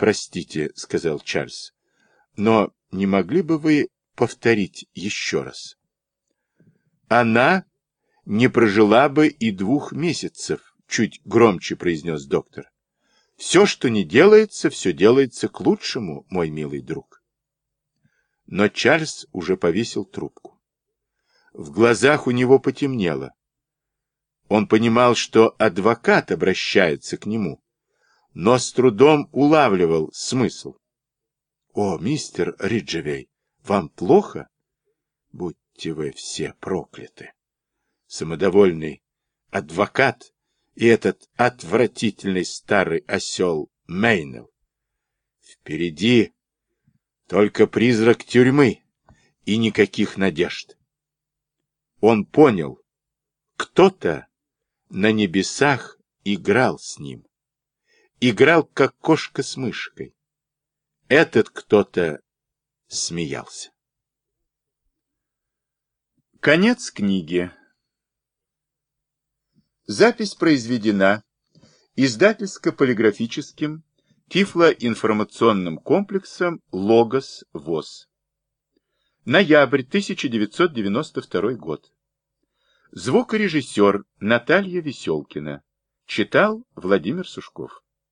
простите, — сказал Чарльз, — но не могли бы вы повторить еще раз? Она не прожила бы и двух месяцев, — чуть громче произнес доктор. Все, что не делается, все делается к лучшему, мой милый друг. Но Чарльз уже повесил трубку. В глазах у него потемнело. Он понимал, что адвокат обращается к нему, но с трудом улавливал смысл. — О, мистер Риджевей, вам плохо? Будьте вы все прокляты. Самодовольный адвокат и этот отвратительный старый осел Мейнел. Впереди только призрак тюрьмы и никаких надежд. Он понял, кто-то на небесах играл с ним. Играл, как кошка с мышкой. Этот кто-то смеялся. Конец книги. Запись произведена издательско-полиграфическим тифлоинформационным комплексом «Логос ВОЗ». Ноябрь 1992 год. Звукорежиссер Наталья Веселкина. Читал Владимир Сушков.